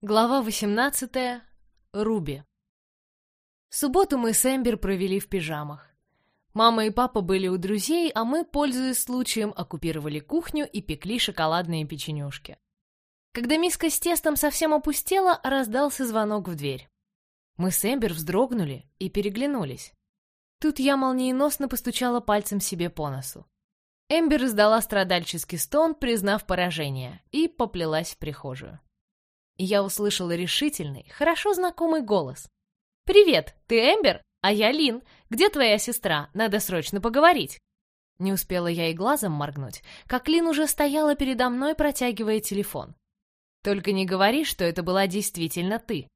Глава 18. Руби. Субботу мы с Эмбер провели в пижамах. Мама и папа были у друзей, а мы, пользуясь случаем, оккупировали кухню и пекли шоколадные печенюшки. Когда миска с тестом совсем опустела, раздался звонок в дверь. Мы с Эмбер вздрогнули и переглянулись. Тут я молниеносно постучала пальцем себе по носу. Эмбер издала страдальческий стон, признав поражение, и поплелась в прихожую я услышала решительный, хорошо знакомый голос. «Привет, ты Эмбер? А я Лин. Где твоя сестра? Надо срочно поговорить». Не успела я и глазом моргнуть, как Лин уже стояла передо мной, протягивая телефон. «Только не говори, что это была действительно ты».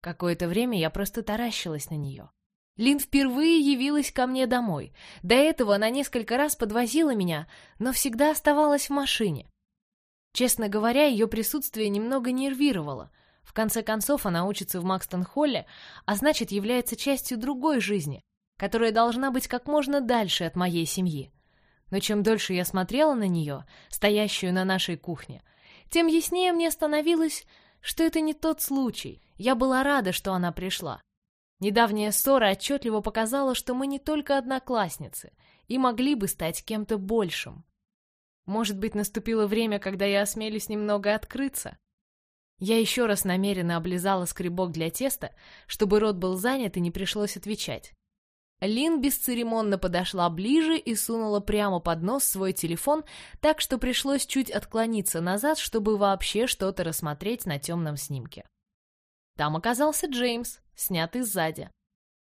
Какое-то время я просто таращилась на нее. Лин впервые явилась ко мне домой. До этого она несколько раз подвозила меня, но всегда оставалась в машине. Честно говоря, ее присутствие немного нервировало. В конце концов, она учится в Макстон-Холле, а значит, является частью другой жизни, которая должна быть как можно дальше от моей семьи. Но чем дольше я смотрела на нее, стоящую на нашей кухне, тем яснее мне становилось, что это не тот случай. Я была рада, что она пришла. Недавняя ссора отчетливо показала, что мы не только одноклассницы и могли бы стать кем-то большим. Может быть, наступило время, когда я осмелюсь немного открыться? Я еще раз намеренно облизала скребок для теста, чтобы рот был занят и не пришлось отвечать. Лин бесцеремонно подошла ближе и сунула прямо под нос свой телефон, так что пришлось чуть отклониться назад, чтобы вообще что-то рассмотреть на темном снимке. Там оказался Джеймс, снятый сзади.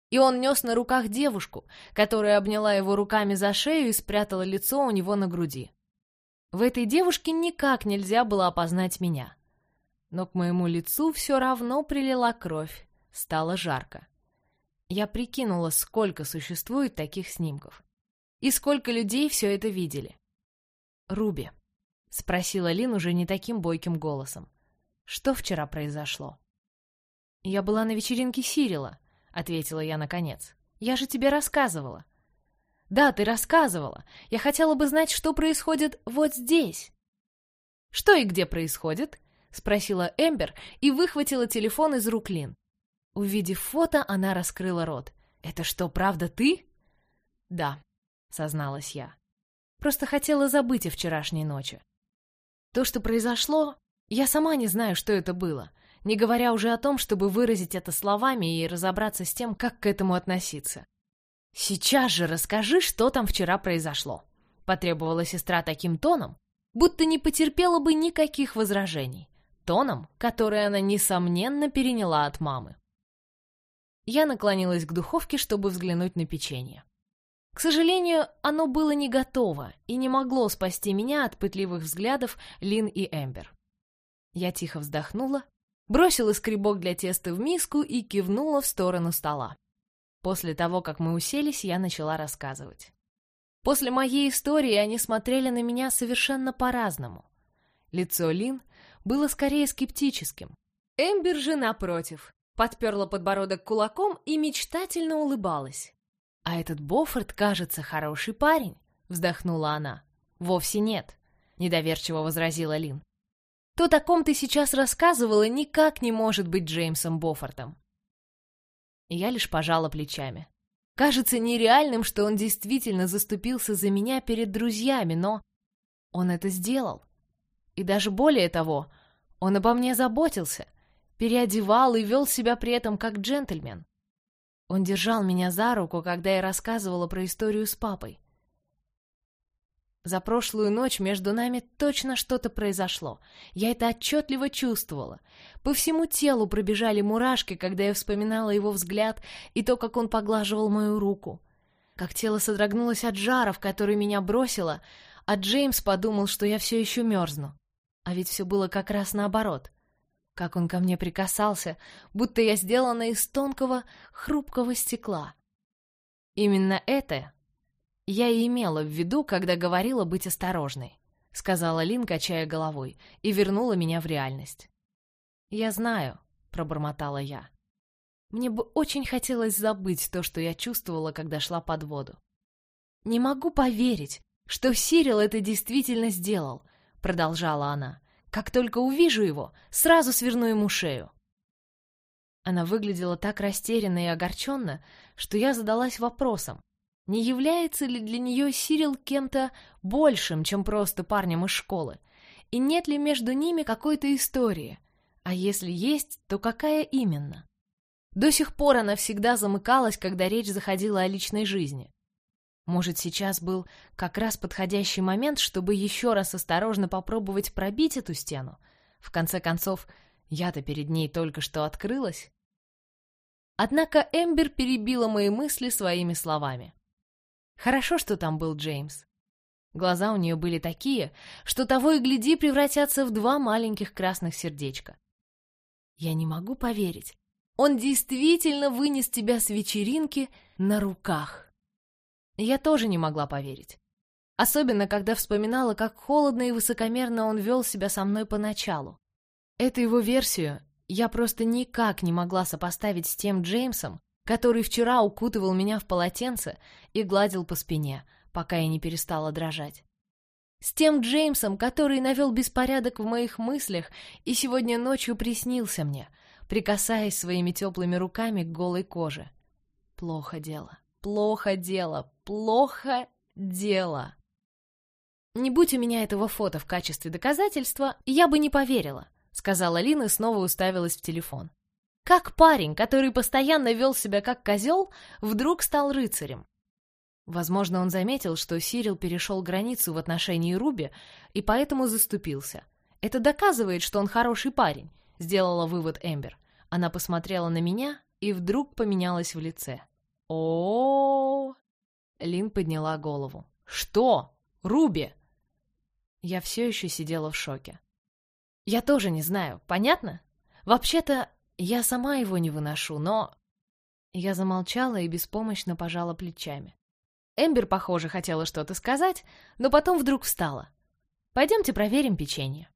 И он нес на руках девушку, которая обняла его руками за шею и спрятала лицо у него на груди. В этой девушке никак нельзя было опознать меня. Но к моему лицу все равно прилила кровь, стало жарко. Я прикинула, сколько существует таких снимков. И сколько людей все это видели. «Руби», — спросила Лин уже не таким бойким голосом, — «что вчера произошло?» «Я была на вечеринке Сирила», — ответила я наконец. «Я же тебе рассказывала. Да, ты рассказывала. Я хотела бы знать, что происходит вот здесь. Что и где происходит? Спросила Эмбер и выхватила телефон из рук Лин. Увидев фото, она раскрыла рот. «Это что, правда ты?» «Да», — созналась я. «Просто хотела забыть о вчерашней ночи. То, что произошло, я сама не знаю, что это было, не говоря уже о том, чтобы выразить это словами и разобраться с тем, как к этому относиться. «Сейчас же расскажи, что там вчера произошло», — потребовала сестра таким тоном, будто не потерпела бы никаких возражений, тоном, который она, несомненно, переняла от мамы. Я наклонилась к духовке, чтобы взглянуть на печенье. К сожалению, оно было не готово и не могло спасти меня от пытливых взглядов Лин и Эмбер. Я тихо вздохнула, бросила скребок для теста в миску и кивнула в сторону стола. После того, как мы уселись, я начала рассказывать. После моей истории они смотрели на меня совершенно по-разному. Лицо Лин было скорее скептическим. Эмбер же, напротив, подперла подбородок кулаком и мечтательно улыбалась. «А этот Боффорд, кажется, хороший парень», — вздохнула она. «Вовсе нет», — недоверчиво возразила Лин. «То, о ком ты сейчас рассказывала, никак не может быть Джеймсом Боффортом. Я лишь пожала плечами. Кажется нереальным, что он действительно заступился за меня перед друзьями, но он это сделал. И даже более того, он обо мне заботился, переодевал и вел себя при этом как джентльмен. Он держал меня за руку, когда я рассказывала про историю с папой. За прошлую ночь между нами точно что-то произошло. Я это отчетливо чувствовала. По всему телу пробежали мурашки, когда я вспоминала его взгляд и то, как он поглаживал мою руку. Как тело содрогнулось от жара, в который меня бросило, а Джеймс подумал, что я все еще мерзну. А ведь все было как раз наоборот. Как он ко мне прикасался, будто я сделана из тонкого, хрупкого стекла. Именно это «Я и имела в виду, когда говорила быть осторожной», — сказала Лин, качая головой, и вернула меня в реальность. «Я знаю», — пробормотала я. Мне бы очень хотелось забыть то, что я чувствовала, когда шла под воду. «Не могу поверить, что Сирил это действительно сделал», — продолжала она. Как только увижу его, сразу сверну ему шею. Она выглядела так растерянно и огорченно, что я задалась вопросом, не является ли для нее Сирил кем-то большим, чем просто парнем из школы, и нет ли между ними какой-то истории, а если есть, то какая именно? До сих пор она всегда замыкалась, когда речь заходила о личной жизни. Может, сейчас был как раз подходящий момент, чтобы еще раз осторожно попробовать пробить эту стену? В конце концов, я-то перед ней только что открылась. Однако Эмбер перебила мои мысли своими словами. Хорошо, что там был Джеймс. Глаза у нее были такие, что того и гляди превратятся в два маленьких красных сердечка. Я не могу поверить. Он действительно вынес тебя с вечеринки на руках. Я тоже не могла поверить. Особенно, когда вспоминала, как холодно и высокомерно он вел себя со мной поначалу. Эту его версию я просто никак не могла сопоставить с тем Джеймсом, который вчера укутывал меня в полотенце и гладил по спине, пока я не перестала дрожать. С тем Джеймсом, который навел беспорядок в моих мыслях и сегодня ночью приснился мне, прикасаясь своими теплыми руками к голой коже. Плохо дело, плохо дело, плохо дело. Не будь у меня этого фото в качестве доказательства, я бы не поверила, сказала Лина и снова уставилась в телефон. Как парень, который постоянно вел себя как козел, вдруг стал рыцарем? Возможно, он заметил, что Сирил перешел границу в отношении Руби и поэтому заступился. Это доказывает, что он хороший парень, сделала вывод Эмбер. Она посмотрела на меня и вдруг поменялась в лице. О, Лин подняла голову. Что? Руби? Я все еще сидела в шоке. Я тоже не знаю, понятно? Вообще-то я сама его не выношу, но... Я замолчала и беспомощно пожала плечами. Эмбер, похоже, хотела что-то сказать, но потом вдруг встала. «Пойдемте проверим печенье».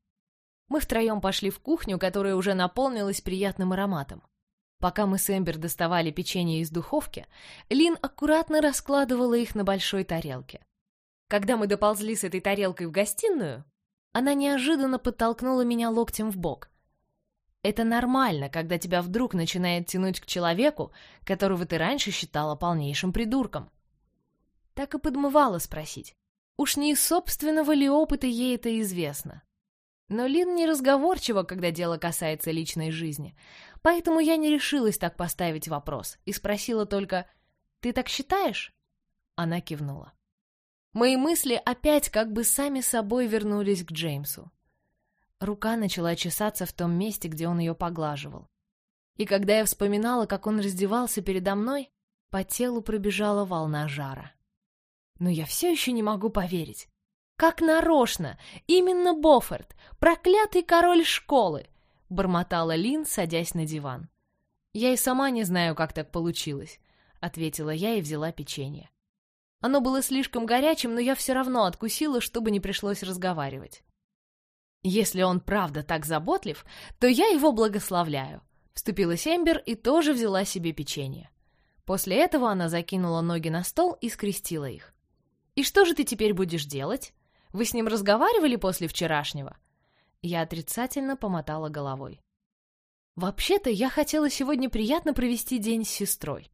Мы втроем пошли в кухню, которая уже наполнилась приятным ароматом. Пока мы с Эмбер доставали печенье из духовки, Лин аккуратно раскладывала их на большой тарелке. Когда мы доползли с этой тарелкой в гостиную, она неожиданно подтолкнула меня локтем в бок. Это нормально, когда тебя вдруг начинает тянуть к человеку, которого ты раньше считала полнейшим придурком. Так и подмывала спросить. Уж не из собственного ли опыта ей это известно? Но Лин не разговорчива, когда дело касается личной жизни, поэтому я не решилась так поставить вопрос и спросила только «Ты так считаешь?» Она кивнула. Мои мысли опять как бы сами собой вернулись к Джеймсу. Рука начала чесаться в том месте, где он ее поглаживал. И когда я вспоминала, как он раздевался передо мной, по телу пробежала волна жара. Но я все еще не могу поверить. Как нарочно! Именно Боффорд, проклятый король школы! Бормотала Лин, садясь на диван. Я и сама не знаю, как так получилось, ответила я и взяла печенье. Оно было слишком горячим, но я все равно откусила, чтобы не пришлось разговаривать. Если он правда так заботлив, то я его благословляю. Вступилась Эмбер и тоже взяла себе печенье. После этого она закинула ноги на стол и скрестила их. «И что же ты теперь будешь делать? Вы с ним разговаривали после вчерашнего?» Я отрицательно помотала головой. «Вообще-то я хотела сегодня приятно провести день с сестрой».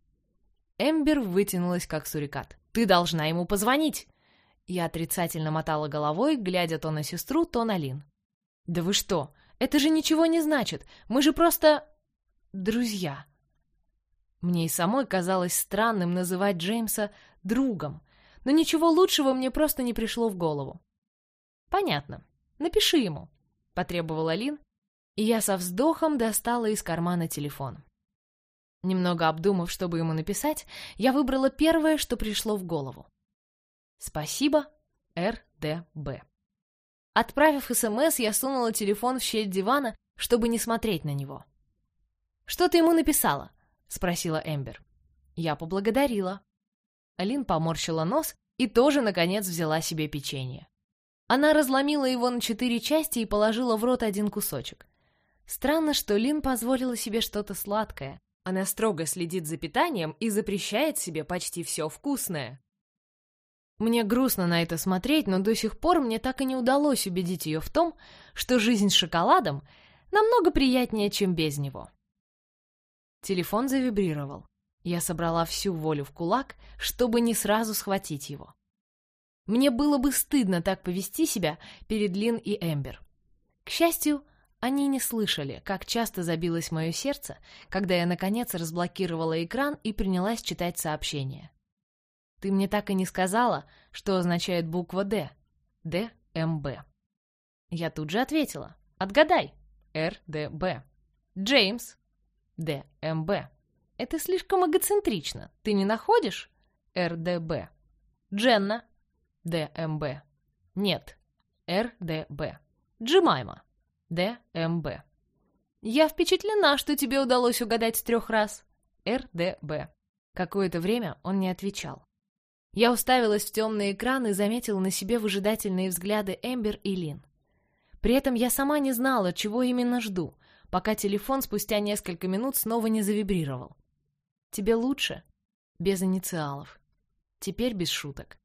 Эмбер вытянулась как сурикат. «Ты должна ему позвонить!» Я отрицательно мотала головой, глядя то на сестру, то на Лин. «Да вы что? Это же ничего не значит. Мы же просто... друзья». Мне и самой казалось странным называть Джеймса другом, но ничего лучшего мне просто не пришло в голову. «Понятно. Напиши ему», — потребовала Лин, и я со вздохом достала из кармана телефон. Немного обдумав, чтобы ему написать, я выбрала первое, что пришло в голову. «Спасибо, РДБ». Отправив СМС, я сунула телефон в щель дивана, чтобы не смотреть на него. «Что ты ему написала?» — спросила Эмбер. Я поблагодарила. Алин поморщила нос и тоже, наконец, взяла себе печенье. Она разломила его на четыре части и положила в рот один кусочек. Странно, что Лин позволила себе что-то сладкое. Она строго следит за питанием и запрещает себе почти все вкусное. Мне грустно на это смотреть, но до сих пор мне так и не удалось убедить ее в том, что жизнь с шоколадом намного приятнее, чем без него. Телефон завибрировал. Я собрала всю волю в кулак, чтобы не сразу схватить его. Мне было бы стыдно так повести себя перед Лин и Эмбер. К счастью, они не слышали, как часто забилось мое сердце, когда я, наконец, разблокировала экран и принялась читать сообщение. «Ты мне так и не сказала, что означает буква «Д». «Д», «М», «Б». Я тут же ответила. «Отгадай». «Р», «Д», «Б». «Джеймс». «Д», «М», «Б». Это слишком эгоцентрично. Ты не находишь? РДБ. Дженна. ДМБ. Нет. РДБ. Джимайма. ДМБ. Я впечатлена, что тебе удалось угадать трех раз. РДБ. Какое-то время он не отвечал. Я уставилась в темный экран и заметила на себе выжидательные взгляды Эмбер и Лин. При этом я сама не знала, чего именно жду, пока телефон спустя несколько минут снова не завибрировал. Тебе лучше? Без инициалов. Теперь без шуток.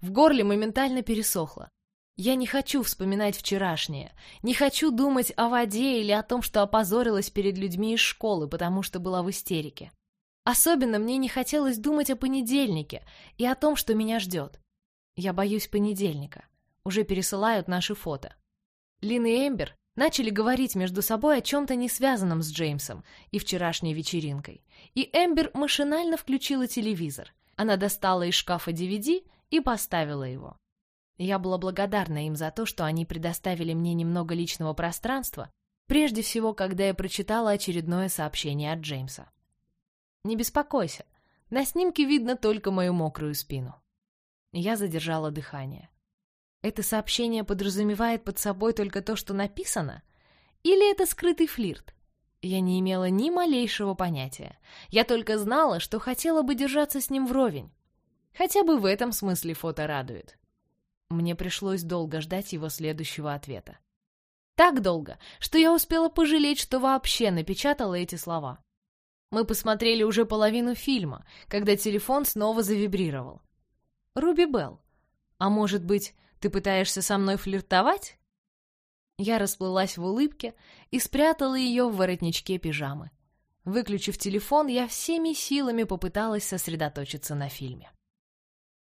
В горле моментально пересохло. Я не хочу вспоминать вчерашнее, не хочу думать о воде или о том, что опозорилась перед людьми из школы, потому что была в истерике. Особенно мне не хотелось думать о понедельнике и о том, что меня ждет. Я боюсь понедельника. Уже пересылают наши фото. Лин и Эмбер начали говорить между собой о чем-то не связанном с Джеймсом и вчерашней вечеринкой. И Эмбер машинально включила телевизор. Она достала из шкафа DVD и поставила его. Я была благодарна им за то, что они предоставили мне немного личного пространства, прежде всего, когда я прочитала очередное сообщение от Джеймса. «Не беспокойся, на снимке видно только мою мокрую спину». Я задержала дыхание. Это сообщение подразумевает под собой только то, что написано? Или это скрытый флирт? Я не имела ни малейшего понятия. Я только знала, что хотела бы держаться с ним вровень. Хотя бы в этом смысле фото радует. Мне пришлось долго ждать его следующего ответа. Так долго, что я успела пожалеть, что вообще напечатала эти слова. Мы посмотрели уже половину фильма, когда телефон снова завибрировал. Руби Белл. А может быть, ты пытаешься со мной флиртовать?» Я расплылась в улыбке и спрятала ее в воротничке пижамы. Выключив телефон, я всеми силами попыталась сосредоточиться на фильме.